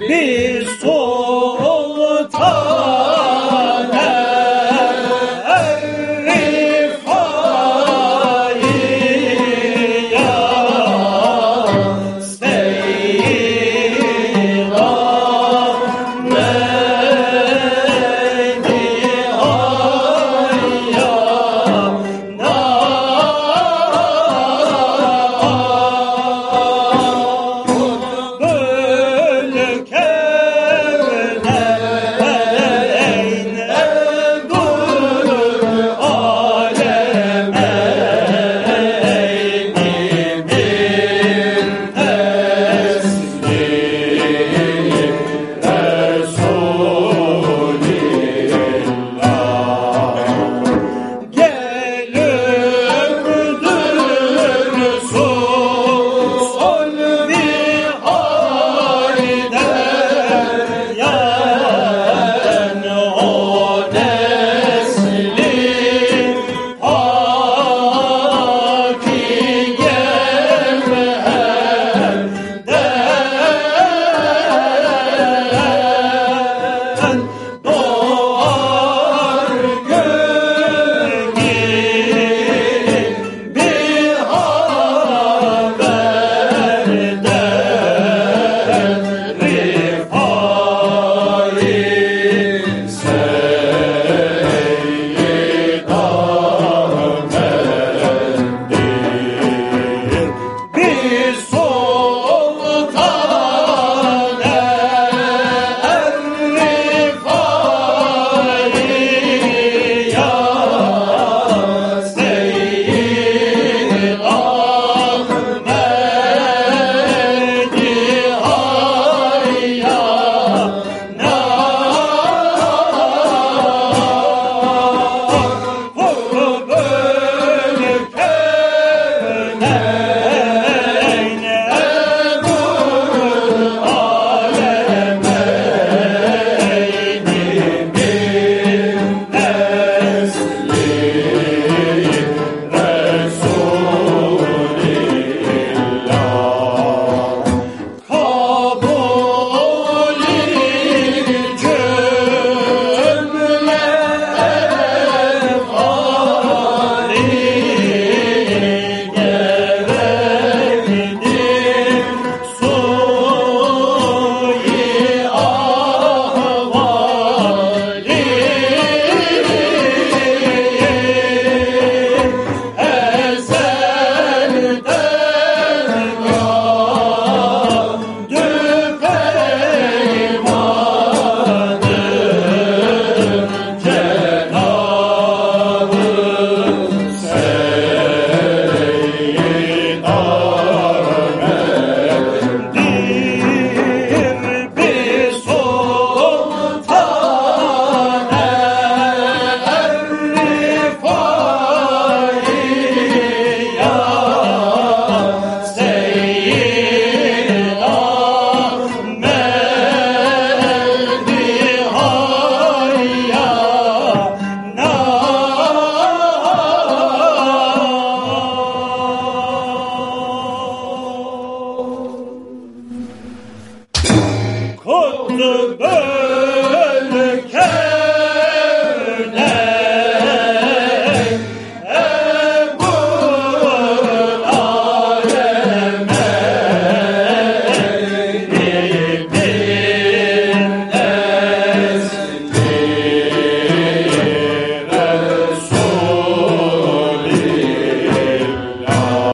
bir sultan.